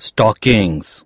stockings.